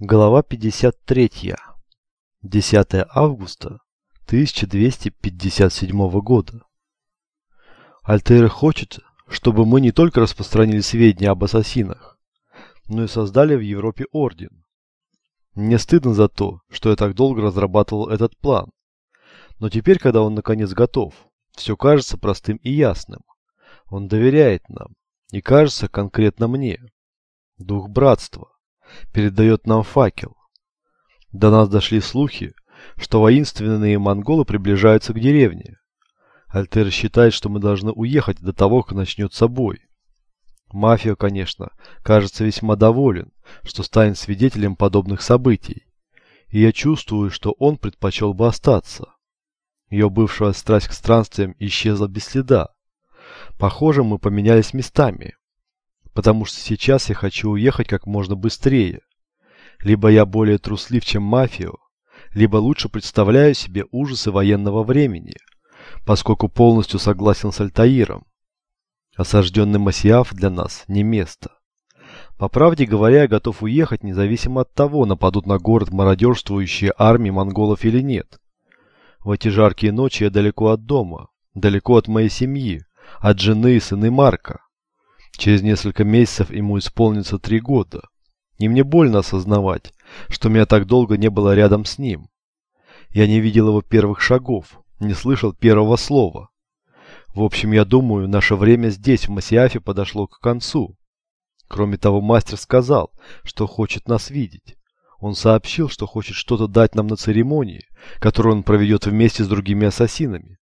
Глава 53. 10 августа 1257 года. Альтер хочет, чтобы мы не только распространили сведения об ассасинах, но и создали в Европе орден. Мне стыдно за то, что я так долго разрабатывал этот план. Но теперь, когда он наконец готов, все кажется простым и ясным. Он доверяет нам, и кажется конкретно мне. Дух братства передает нам факел. До нас дошли слухи, что воинственные монголы приближаются к деревне. Альтер считает, что мы должны уехать до того, как начнется бой. Мафия, конечно, кажется весьма доволен, что станет свидетелем подобных событий. И я чувствую, что он предпочел бы остаться. Ее бывшая страсть к странствиям исчезла без следа. Похоже, мы поменялись местами потому что сейчас я хочу уехать как можно быстрее. Либо я более труслив, чем мафию, либо лучше представляю себе ужасы военного времени, поскольку полностью согласен с Альтаиром. Осажденный Масиаф для нас не место. По правде говоря, я готов уехать, независимо от того, нападут на город мародерствующие армии монголов или нет. В эти жаркие ночи я далеко от дома, далеко от моей семьи, от жены и сыны Марка. Через несколько месяцев ему исполнится три года. И мне больно осознавать, что меня так долго не было рядом с ним. Я не видел его первых шагов, не слышал первого слова. В общем, я думаю, наше время здесь, в Масиафе, подошло к концу. Кроме того, мастер сказал, что хочет нас видеть. Он сообщил, что хочет что-то дать нам на церемонии, которую он проведет вместе с другими ассасинами.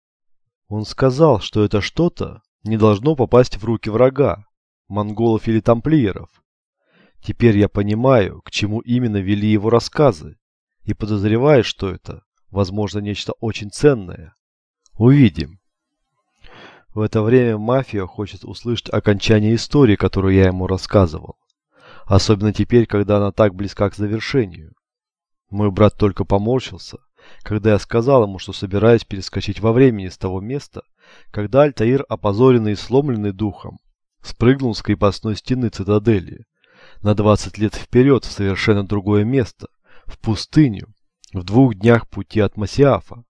Он сказал, что это что-то не должно попасть в руки врага, монголов или тамплиеров. Теперь я понимаю, к чему именно вели его рассказы, и подозреваю, что это, возможно, нечто очень ценное. Увидим. В это время мафия хочет услышать окончание истории, которую я ему рассказывал. Особенно теперь, когда она так близка к завершению. Мой брат только поморщился, когда я сказал ему, что собираюсь перескочить во времени с того места, когда Альтаир, опозоренный и сломленный духом, спрыгнул с крепостной стены цитадели на 20 лет вперед в совершенно другое место, в пустыню, в двух днях пути от Масиафа,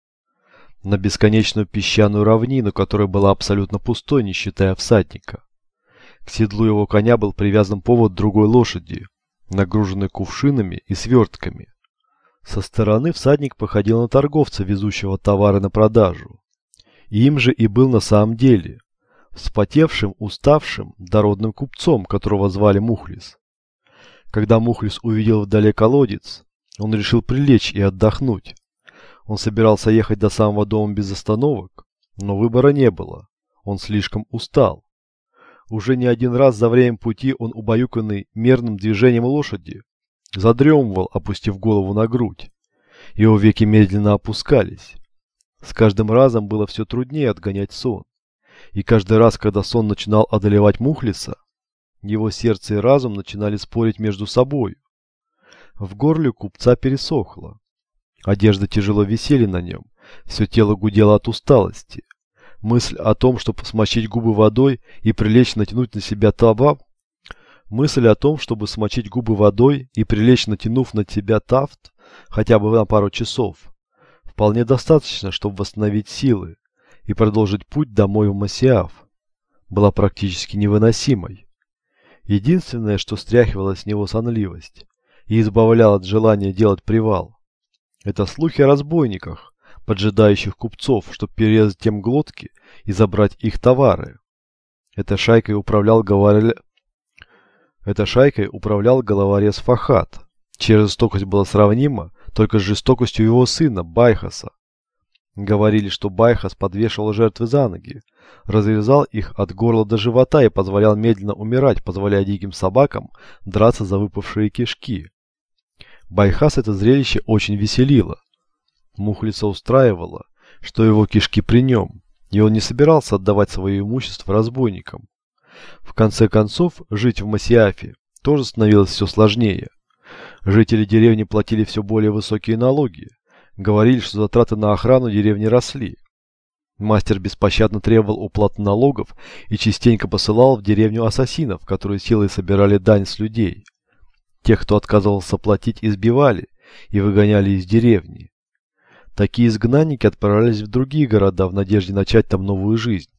на бесконечную песчаную равнину, которая была абсолютно пустой, не считая всадника. К седлу его коня был привязан повод другой лошади, нагруженной кувшинами и свертками. Со стороны всадник походил на торговца, везущего товары на продажу. Им же и был на самом деле, вспотевшим, уставшим, дородным купцом, которого звали Мухлис. Когда Мухлис увидел вдали колодец, он решил прилечь и отдохнуть. Он собирался ехать до самого дома без остановок, но выбора не было. Он слишком устал. Уже не один раз за время пути он, убаюканный мерным движением лошади, задремывал, опустив голову на грудь. Его веки медленно опускались. С каждым разом было все труднее отгонять сон и каждый раз, когда сон начинал одолевать Мухлиса, его сердце и разум начинали спорить между собой. В горле купца пересохло. Одежда тяжело висели на нем, все тело гудело от усталости. Мысль о том, чтобы смочить губы водой и прилечь натянуть на себя таба, мысль о том, чтобы смочить губы водой и прилечь натянув на себя тафт хотя бы на пару часов, вполне достаточно, чтобы восстановить силы, и продолжить путь домой в Масиаф была практически невыносимой. Единственное, что стряхивало с него сонливость и избавляло от желания делать привал, это слухи о разбойниках, поджидающих купцов, чтобы перерезать тем глотки и забрать их товары. Этой шайкой управлял говорили... Этой шайкой управлял головорез Фахат, чья жестокость была сравнима только с жестокостью его сына Байхаса, Говорили, что Байхас подвешивал жертвы за ноги, разрезал их от горла до живота и позволял медленно умирать, позволяя диким собакам драться за выпавшие кишки. Байхас это зрелище очень веселило. Мухлица устраивала, что его кишки при нем, и он не собирался отдавать свое имущество разбойникам. В конце концов, жить в Масиафе тоже становилось все сложнее. Жители деревни платили все более высокие налоги, Говорили, что затраты на охрану деревни росли. Мастер беспощадно требовал уплаты налогов и частенько посылал в деревню ассасинов, которые силой собирали дань с людей. Тех, кто отказывался платить, избивали и выгоняли из деревни. Такие изгнанники отправлялись в другие города в надежде начать там новую жизнь.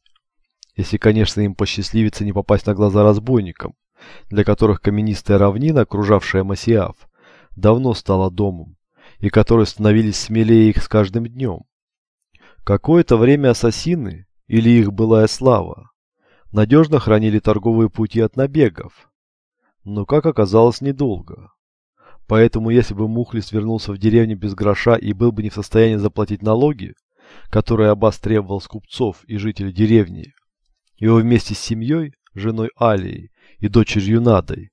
Если, конечно, им посчастливится не попасть на глаза разбойникам, для которых каменистая равнина, окружавшая Масиаф, давно стала домом, и которые становились смелее их с каждым днем. Какое-то время ассасины, или их былая слава, надежно хранили торговые пути от набегов, но, как оказалось, недолго. Поэтому, если бы Мухлис вернулся в деревню без гроша и был бы не в состоянии заплатить налоги, которые Аббас требовал с купцов и жителей деревни, его вместе с семьей, женой Алией и дочерью Надой,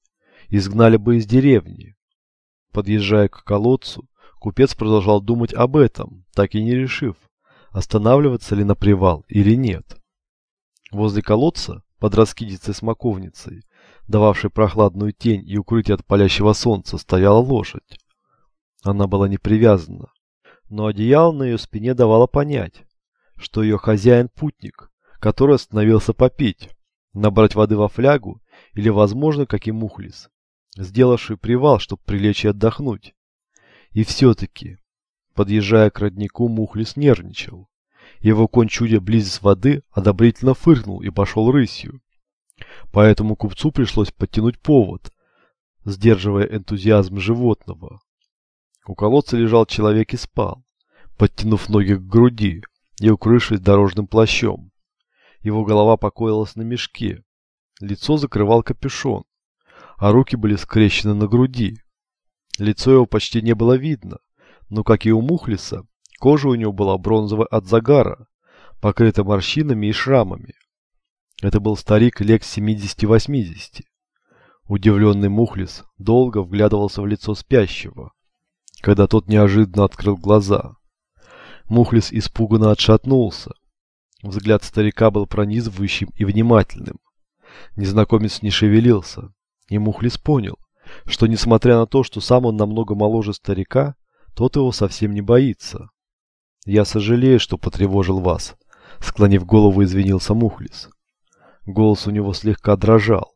изгнали бы из деревни. Подъезжая к колодцу, купец продолжал думать об этом, так и не решив, останавливаться ли на привал или нет. Возле колодца, под раскидицей смоковницей, дававшей прохладную тень и укрытие от палящего солнца, стояла лошадь. Она была не привязана, но одеяло на ее спине давало понять, что ее хозяин путник, который остановился попить, набрать воды во флягу или, возможно, как и Мухлис, сделавший привал, чтобы прилечь и отдохнуть. И все-таки, подъезжая к роднику, Мухлис нервничал. Его конь, чудя близ воды, одобрительно фыркнул и пошел рысью. Поэтому купцу пришлось подтянуть повод, сдерживая энтузиазм животного. У колодца лежал человек и спал, подтянув ноги к груди и укрывшись дорожным плащом. Его голова покоилась на мешке, лицо закрывал капюшон, а руки были скрещены на груди. Лицо его почти не было видно, но, как и у Мухлиса, кожа у него была бронзовая от загара, покрыта морщинами и шрамами. Это был старик лет 70-80. Удивленный Мухлис долго вглядывался в лицо спящего, когда тот неожиданно открыл глаза. Мухлис испуганно отшатнулся. Взгляд старика был пронизывающим и внимательным. Незнакомец не шевелился, и Мухлис понял, что несмотря на то, что сам он намного моложе старика, тот его совсем не боится. «Я сожалею, что потревожил вас», — склонив голову, извинился Мухлис. Голос у него слегка дрожал.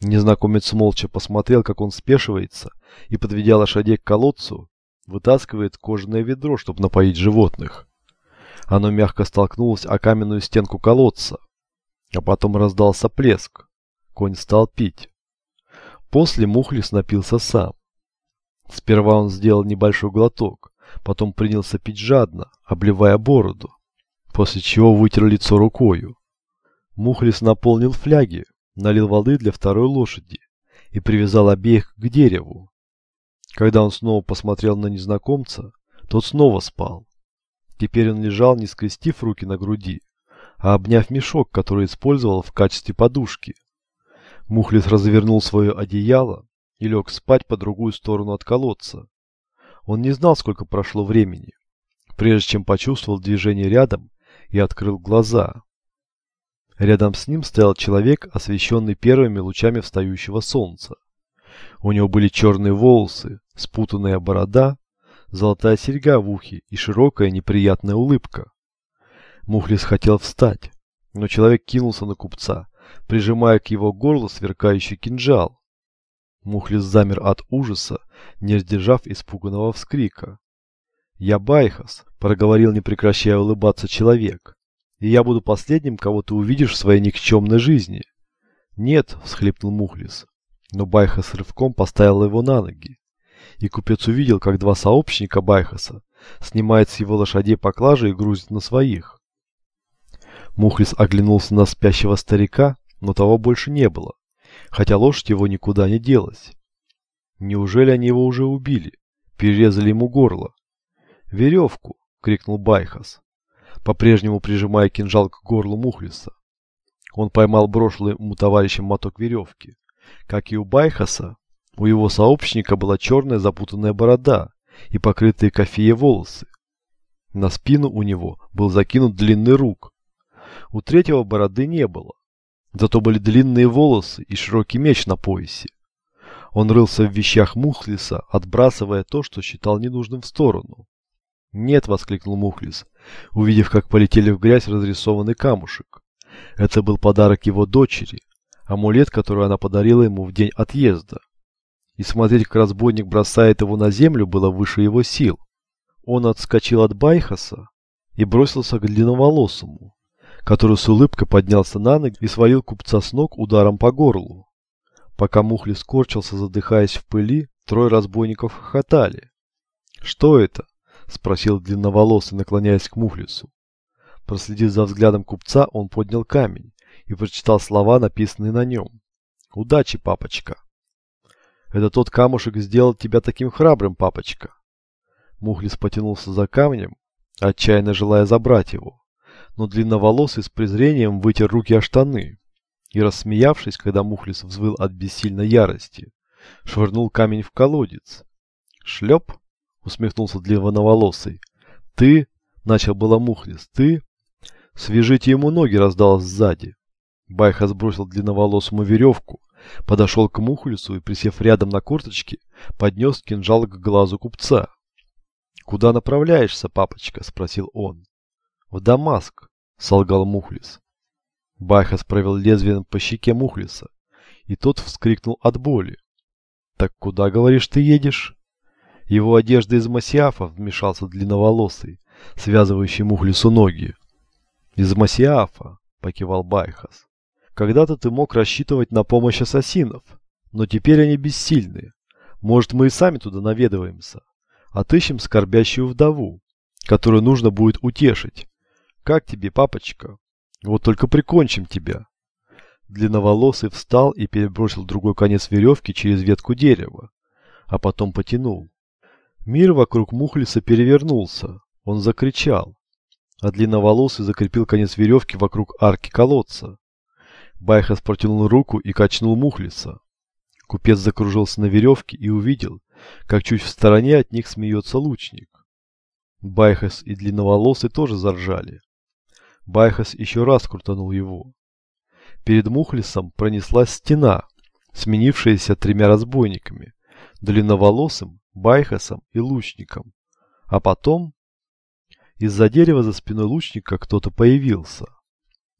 Незнакомец молча посмотрел, как он спешивается, и, подведя лошадей к колодцу, вытаскивает кожаное ведро, чтобы напоить животных. Оно мягко столкнулось о каменную стенку колодца, а потом раздался плеск. Конь стал пить. После Мухлис напился сам. Сперва он сделал небольшой глоток, потом принялся пить жадно, обливая бороду, после чего вытер лицо рукою. Мухлис наполнил фляги, налил воды для второй лошади и привязал обеих к дереву. Когда он снова посмотрел на незнакомца, тот снова спал. Теперь он лежал, не скрестив руки на груди, а обняв мешок, который использовал в качестве подушки. Мухлис развернул свое одеяло и лег спать по другую сторону от колодца. Он не знал, сколько прошло времени, прежде чем почувствовал движение рядом и открыл глаза. Рядом с ним стоял человек, освещенный первыми лучами встающего солнца. У него были черные волосы, спутанная борода, золотая серьга в ухе и широкая неприятная улыбка. Мухлис хотел встать, но человек кинулся на купца, прижимая к его горлу сверкающий кинжал. Мухлис замер от ужаса, не сдержав испуганного вскрика. «Я Байхас», — проговорил, не прекращая улыбаться человек и я буду последним, кого ты увидишь в своей никчемной жизни. Нет, всхлипнул Мухлис. Но Байхас рывком поставил его на ноги. И купец увидел, как два сообщника Байхаса снимают с его лошадей поклажи и грузят на своих. Мухлис оглянулся на спящего старика, но того больше не было, хотя лошадь его никуда не делась. Неужели они его уже убили? Перерезали ему горло. «Веревку!» — крикнул Байхас по-прежнему прижимая кинжал к горлу Мухлиса. Он поймал брошенный ему товарищем моток веревки. Как и у Байхаса, у его сообщника была черная запутанная борода и покрытые кофеей волосы. На спину у него был закинут длинный рук. У третьего бороды не было. Зато были длинные волосы и широкий меч на поясе. Он рылся в вещах Мухлиса, отбрасывая то, что считал ненужным в сторону. «Нет!» — воскликнул Мухлис, увидев, как полетели в грязь разрисованный камушек. Это был подарок его дочери, амулет, который она подарила ему в день отъезда. и смотреть, как разбойник бросает его на землю, было выше его сил. Он отскочил от Байхаса и бросился к длинноволосому, который с улыбкой поднялся на ноги и свалил купца с ног ударом по горлу. Пока Мухли скорчился, задыхаясь в пыли, трое разбойников хохотали. «Что это?» – спросил длинноволосый, наклоняясь к Мухлису. Проследив за взглядом купца, он поднял камень и прочитал слова, написанные на нем. «Удачи, папочка!» «Это тот камушек сделал тебя таким храбрым, папочка!» Мухлис потянулся за камнем, отчаянно желая забрать его, но длинноволосый с презрением вытер руки о штаны и, рассмеявшись, когда Мухлис взвыл от бессильной ярости, швырнул камень в колодец. «Шлеп!» — усмехнулся длинноволосый. «Ты...» — начал было Мухлис. «Ты...» «Свяжите ему ноги!» — раздалось сзади. Байхас бросил длинноволосому веревку, подошел к Мухлису и, присев рядом на корточки, поднес кинжал к глазу купца. «Куда направляешься, папочка?» — спросил он. «В Дамаск», — солгал Мухлис. Байхас провел лезвием по щеке Мухлиса, и тот вскрикнул от боли. «Так куда, говоришь, ты едешь?» Его одежда из Масиафа вмешался длинноволосый, связывающий Мухлису ноги. «Из Масиафа», — покивал Байхас. «Когда-то ты мог рассчитывать на помощь ассасинов, но теперь они бессильны. Может, мы и сами туда наведываемся. Отыщем скорбящую вдову, которую нужно будет утешить. Как тебе, папочка? Вот только прикончим тебя. Длинноволосый встал и перебросил другой конец веревки через ветку дерева, а потом потянул. Мир вокруг Мухлиса перевернулся. Он закричал, а длинноволосый закрепил конец веревки вокруг арки колодца. Байхас протянул руку и качнул Мухлиса. Купец закружился на веревке и увидел, как чуть в стороне от них смеется лучник. Байхас и длинноволосый тоже заржали. Байхас еще раз крутанул его. Перед Мухлисом пронеслась стена, сменившаяся тремя разбойниками, длинноволосым, Байхасом и лучником. А потом из-за дерева за спиной лучника кто-то появился.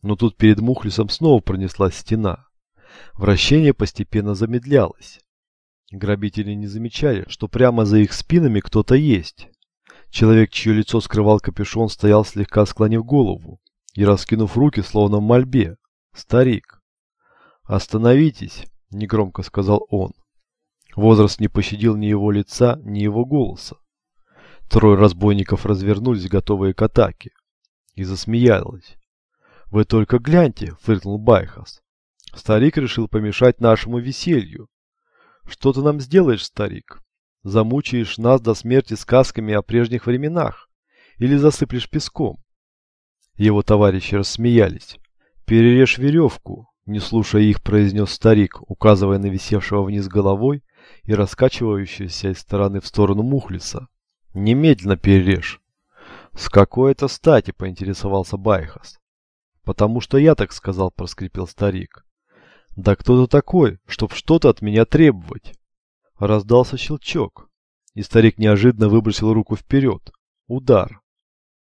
Но тут перед Мухлисом снова пронеслась стена. Вращение постепенно замедлялось. Грабители не замечали, что прямо за их спинами кто-то есть. Человек, чье лицо скрывал капюшон, стоял слегка склонив голову и раскинув руки, словно в мольбе. Старик. «Остановитесь», — негромко сказал он. Возраст не пощадил ни его лица, ни его голоса. Трое разбойников развернулись, готовые к атаке. И засмеялась. «Вы только гляньте», — фыркнул Байхас. «Старик решил помешать нашему веселью. Что ты нам сделаешь, старик? Замучаешь нас до смерти сказками о прежних временах? Или засыплешь песком?» Его товарищи рассмеялись. «Перережь веревку», — не слушая их, произнес старик, указывая на висевшего вниз головой и раскачивающегося из стороны в сторону Мухлиса. «Немедленно перережь». «С какой это стати?» — поинтересовался Байхас. «Потому что я так сказал», — проскрипел старик. «Да кто ты такой, чтоб что-то от меня требовать?» Раздался щелчок, и старик неожиданно выбросил руку вперед. Удар.